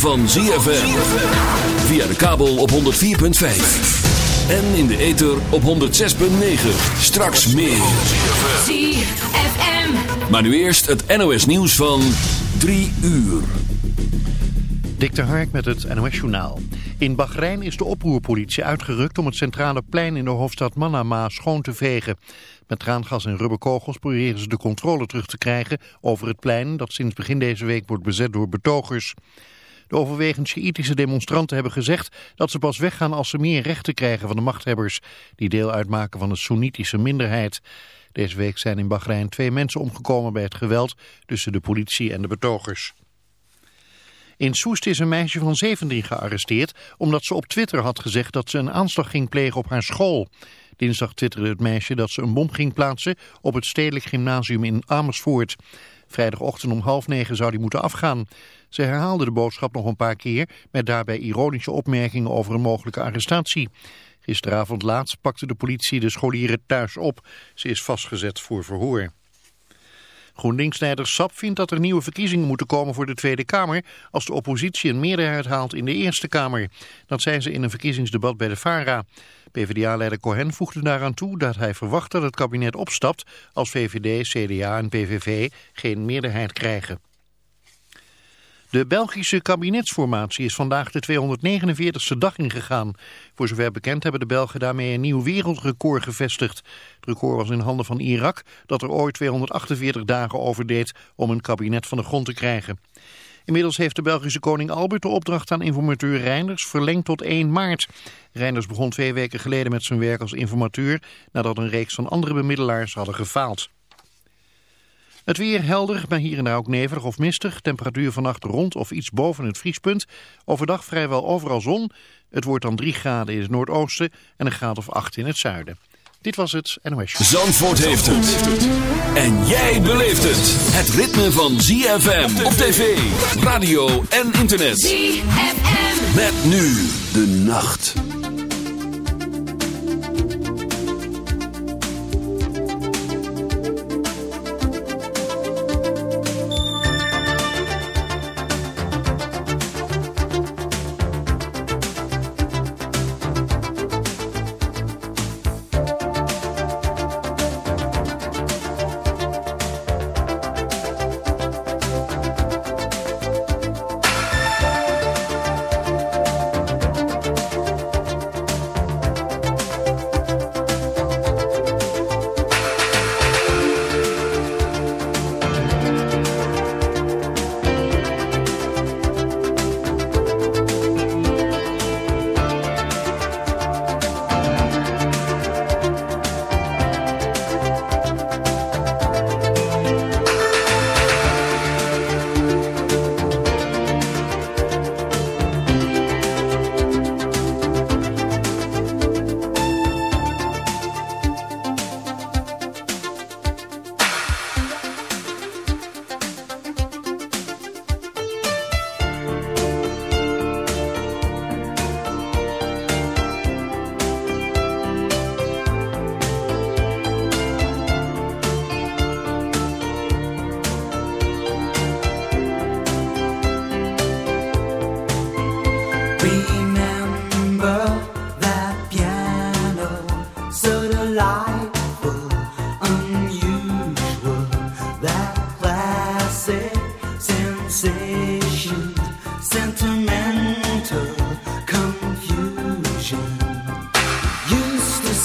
van ZFM. Via de kabel op 104.5. En in de ether op 106.9. Straks meer. ZFM. Maar nu eerst het NOS nieuws van 3 uur. Dik de Hark met het NOS journaal. In Bahrein is de oproerpolitie uitgerukt om het centrale plein in de hoofdstad Manama schoon te vegen. Met traangas en rubberkogels proberen ze de controle terug te krijgen over het plein dat sinds begin deze week wordt bezet door betogers. De overwegend Sjiïtische demonstranten hebben gezegd dat ze pas weggaan als ze meer rechten krijgen van de machthebbers die deel uitmaken van de Soenitische minderheid. Deze week zijn in Bahrein twee mensen omgekomen bij het geweld tussen de politie en de betogers. In Soest is een meisje van 17 gearresteerd omdat ze op Twitter had gezegd dat ze een aanslag ging plegen op haar school. Dinsdag twitterde het meisje dat ze een bom ging plaatsen op het stedelijk gymnasium in Amersfoort. Vrijdagochtend om half negen zou die moeten afgaan. Ze herhaalde de boodschap nog een paar keer met daarbij ironische opmerkingen over een mogelijke arrestatie. Gisteravond laat pakte de politie de scholieren thuis op. Ze is vastgezet voor verhoor. GroenLinks-leider Sap vindt dat er nieuwe verkiezingen moeten komen voor de Tweede Kamer als de oppositie een meerderheid haalt in de Eerste Kamer. Dat zei ze in een verkiezingsdebat bij de VARA. PvdA-leider Cohen voegde daaraan toe dat hij verwacht dat het kabinet opstapt als VVD, CDA en PVV geen meerderheid krijgen. De Belgische kabinetsformatie is vandaag de 249ste dag ingegaan. Voor zover bekend hebben de Belgen daarmee een nieuw wereldrecord gevestigd. Het record was in handen van Irak, dat er ooit 248 dagen over deed om een kabinet van de grond te krijgen. Inmiddels heeft de Belgische koning Albert de opdracht aan informateur Reinders verlengd tot 1 maart. Reinders begon twee weken geleden met zijn werk als informateur nadat een reeks van andere bemiddelaars hadden gefaald. Het weer helder, maar hier en daar ook nevelig of mistig. Temperatuur vannacht rond of iets boven het vriespunt. Overdag vrijwel overal zon. Het wordt dan 3 graden in het noordoosten en een graad of 8 in het zuiden. Dit was het NOS. Zandvoort heeft het. En jij beleeft het. Het ritme van ZFM op tv, radio en internet. ZFM. Met nu de nacht.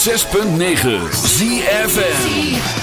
106.9 ZFM.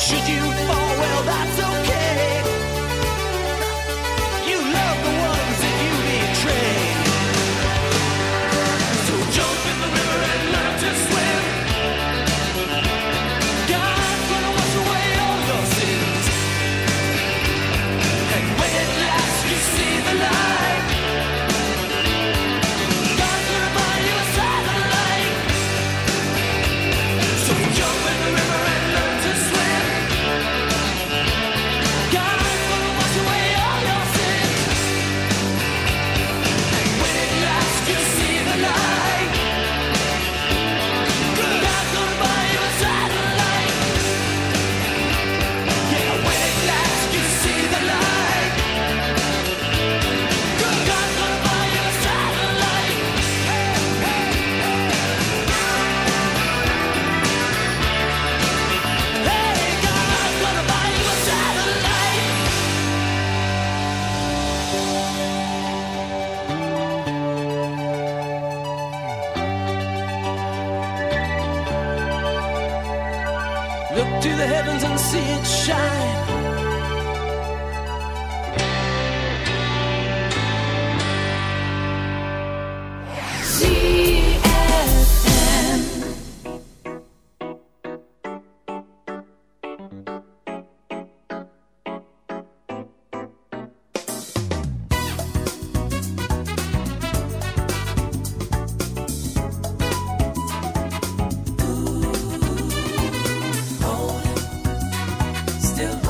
Should you fall, well, that's okay. Shine. do.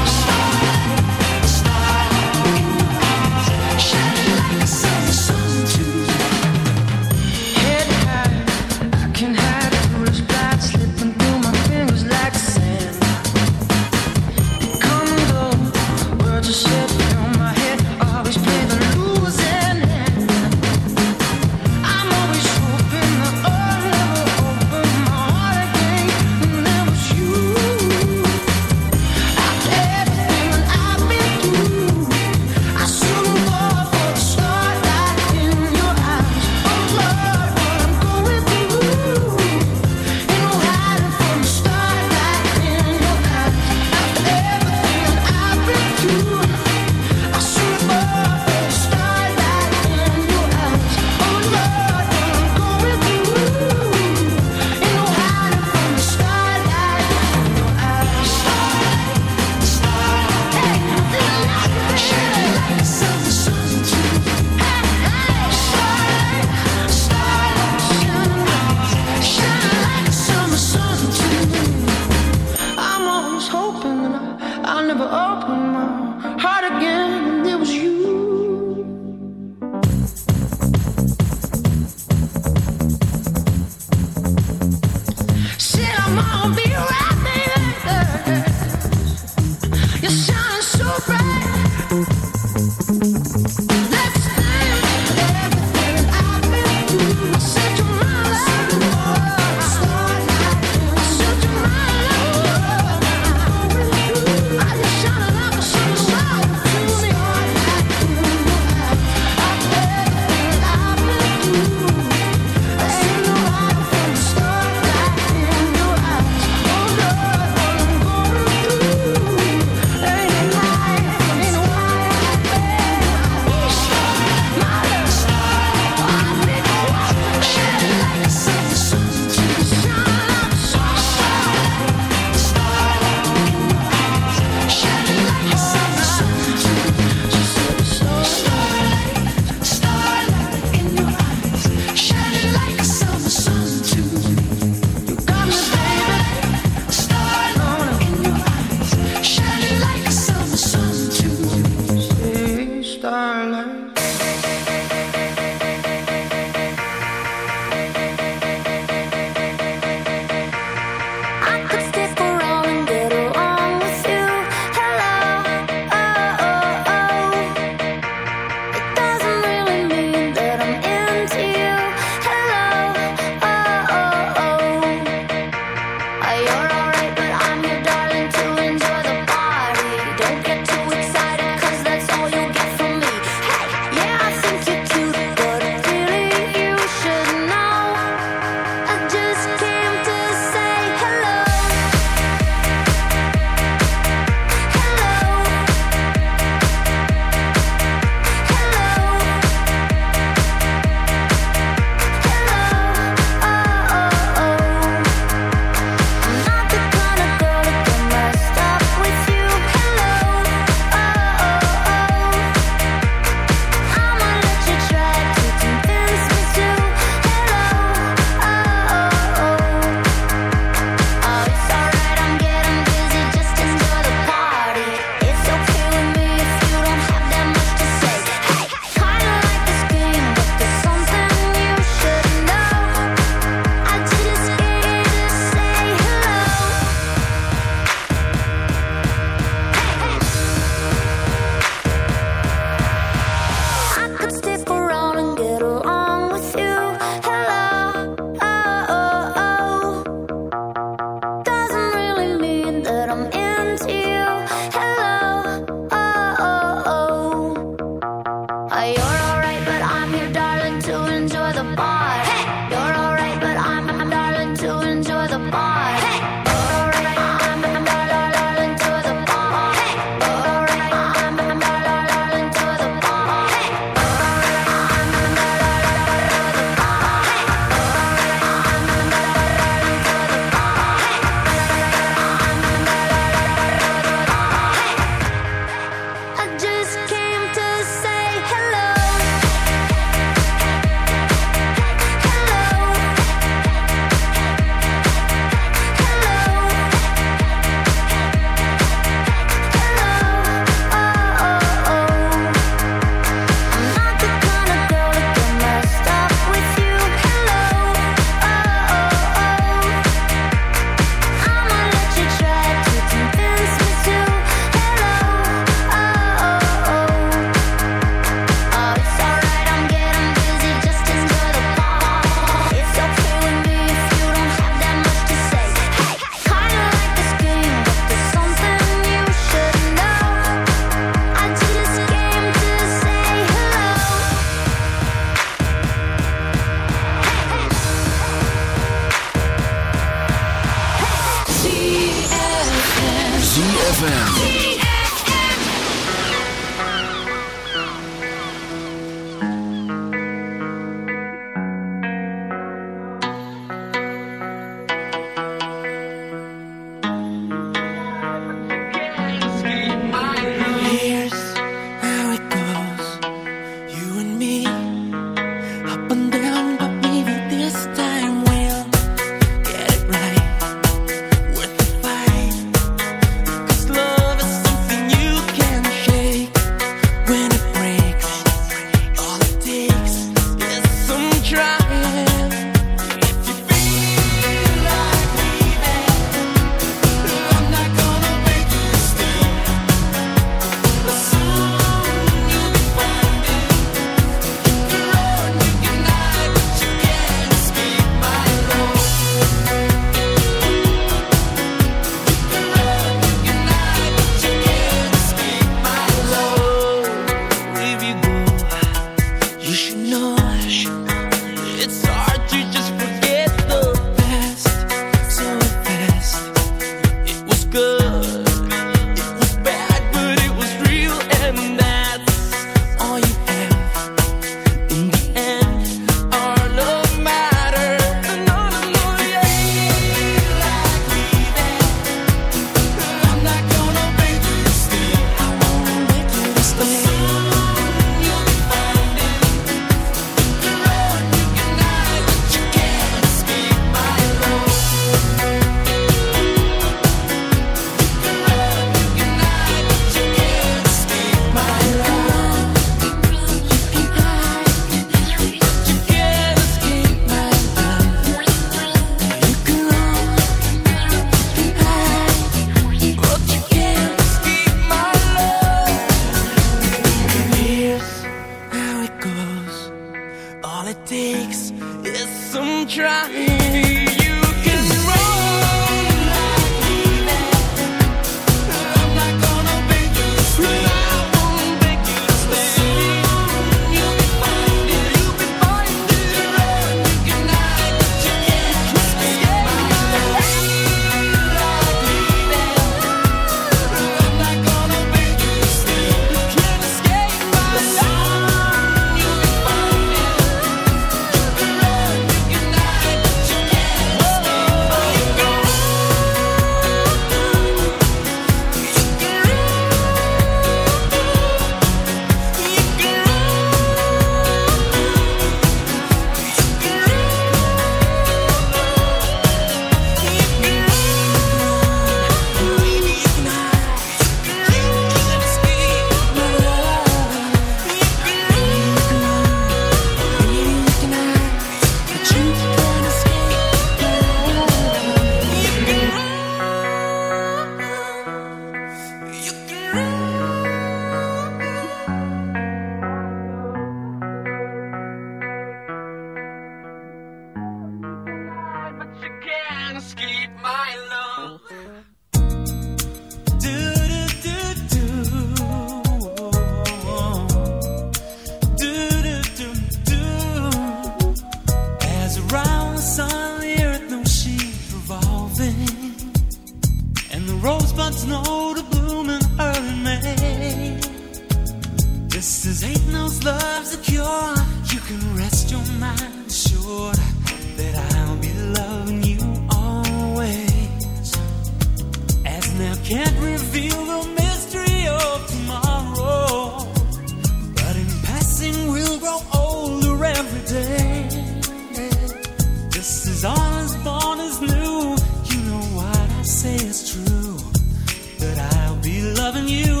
That I'll be loving you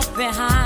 left behind.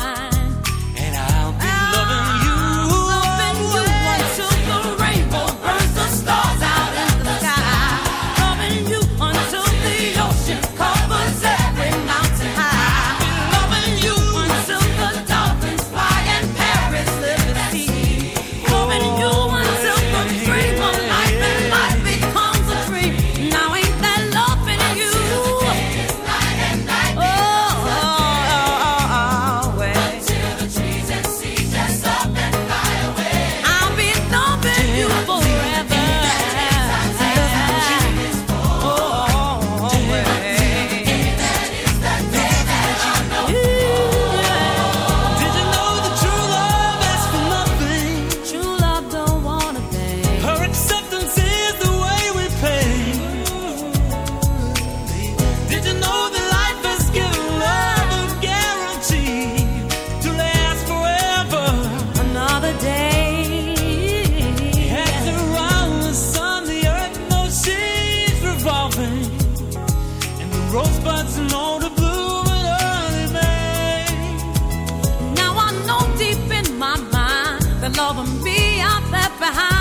behind.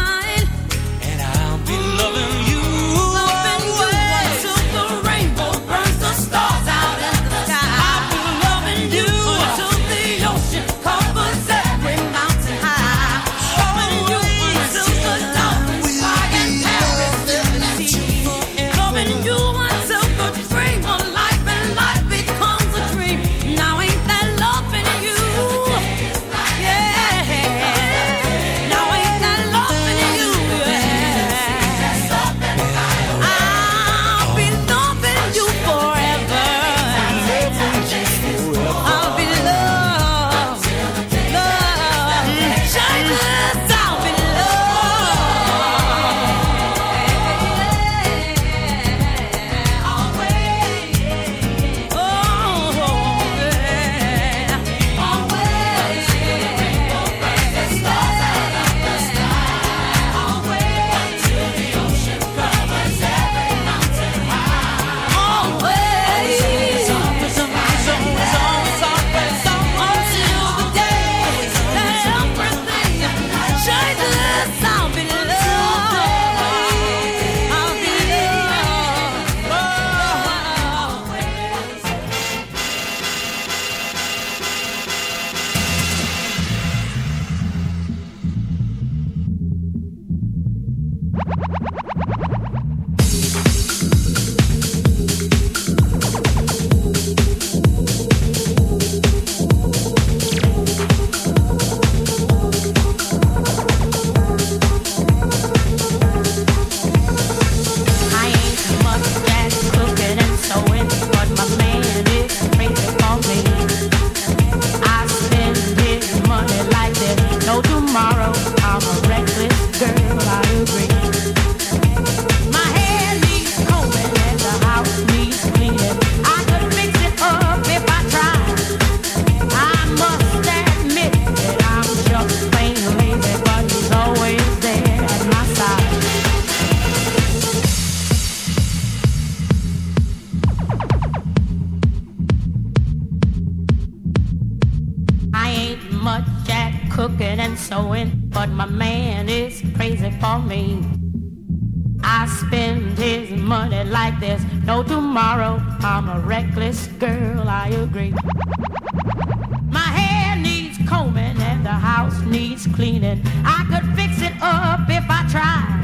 I could fix it up if I tried.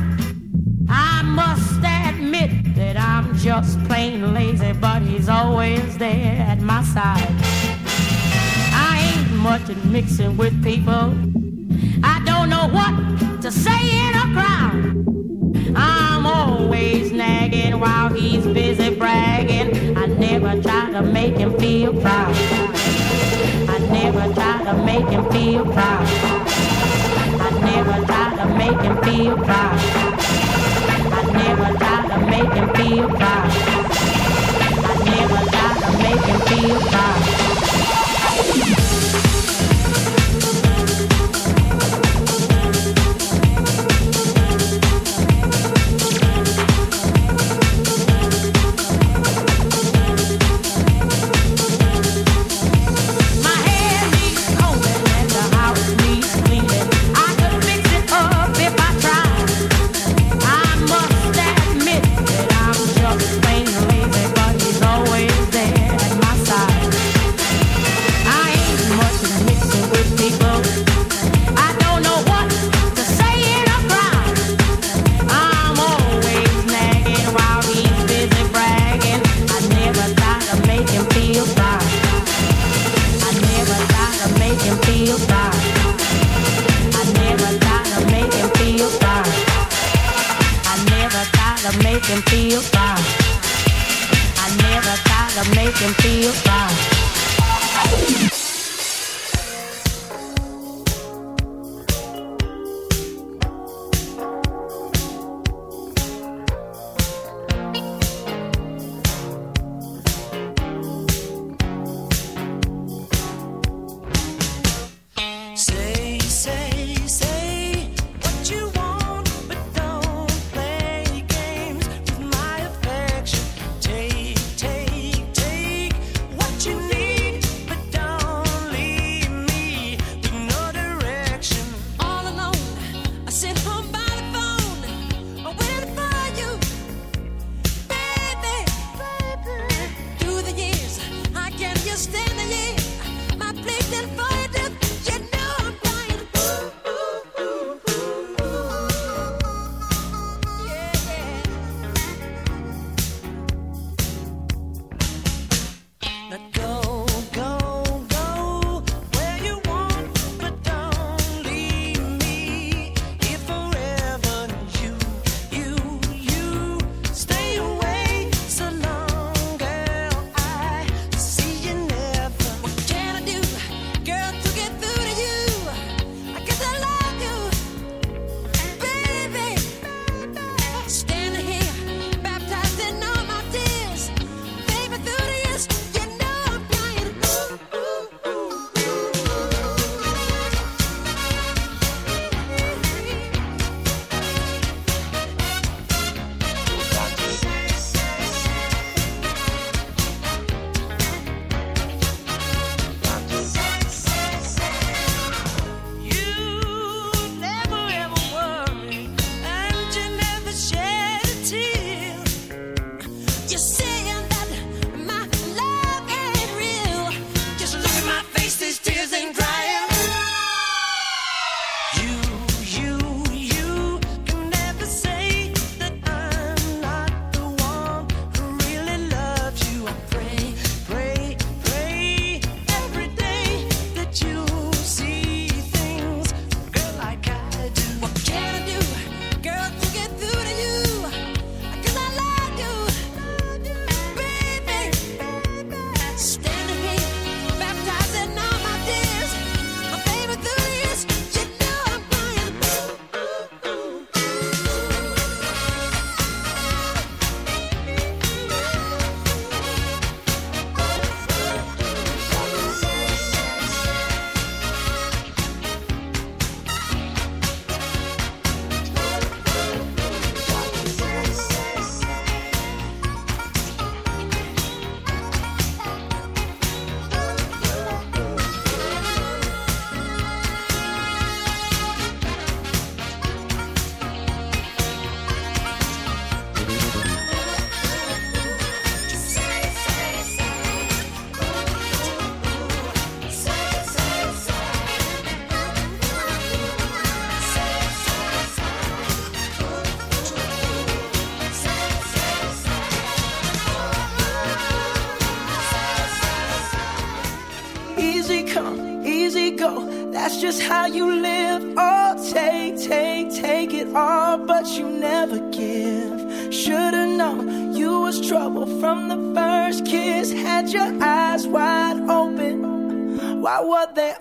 I must admit that I'm just plain lazy, but he's always there at my side. I ain't much at mixing with people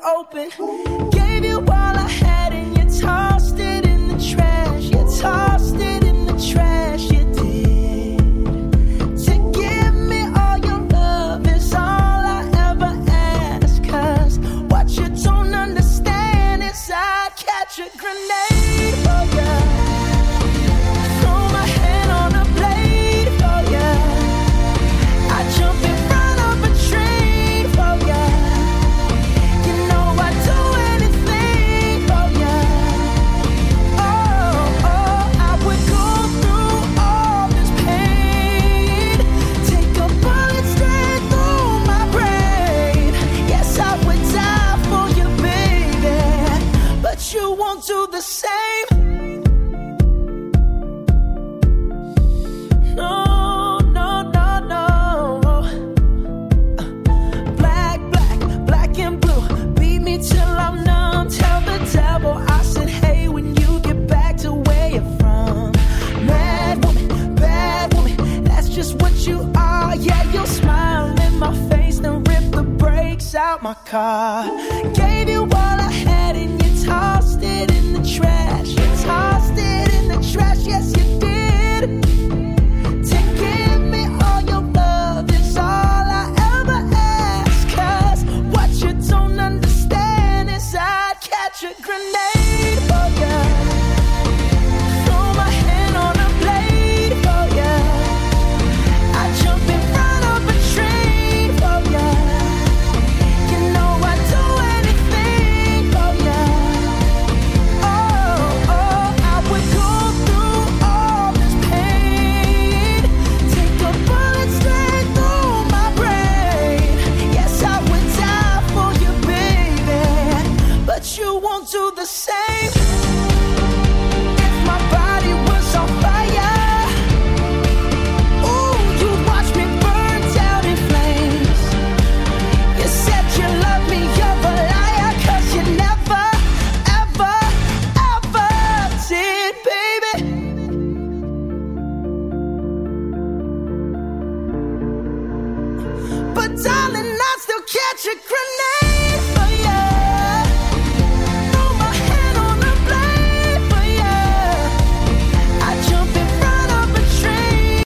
open? Won't do the same.